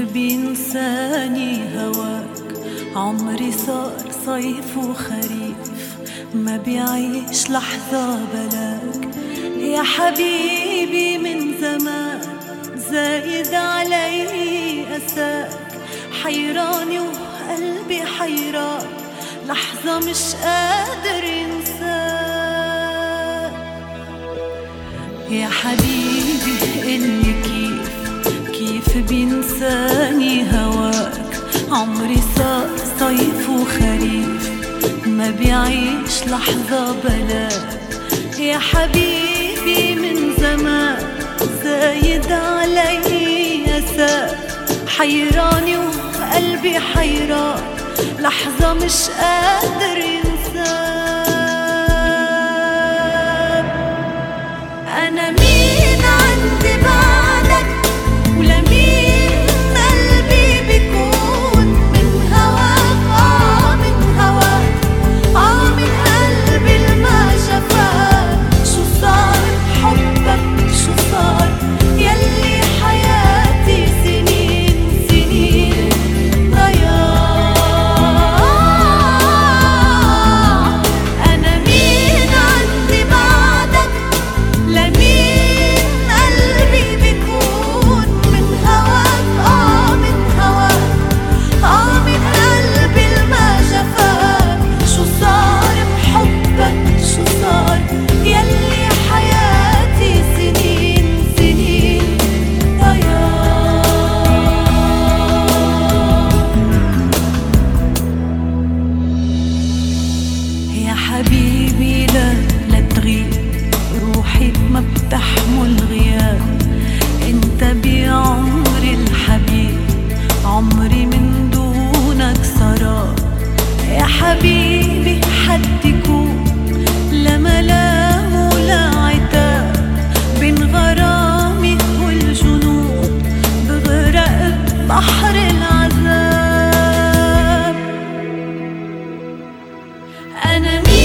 بينساني هواك. عمري صار صيف وخريف ما بيعيش لحظة بلاك. يا حبيبي من زمان زايد علي أساك. حيراني وقلبي حيران. لحظة مش قادر ينساك يا حبيبي اللي كيف كيف بينساني هواك. عمري صار صيف وخريف ما بيعيش لحظة بلاك يا حبيبي من زمان زايد علي أساك حيراني وقلبي حيران. لحظة مش قادر And I'm.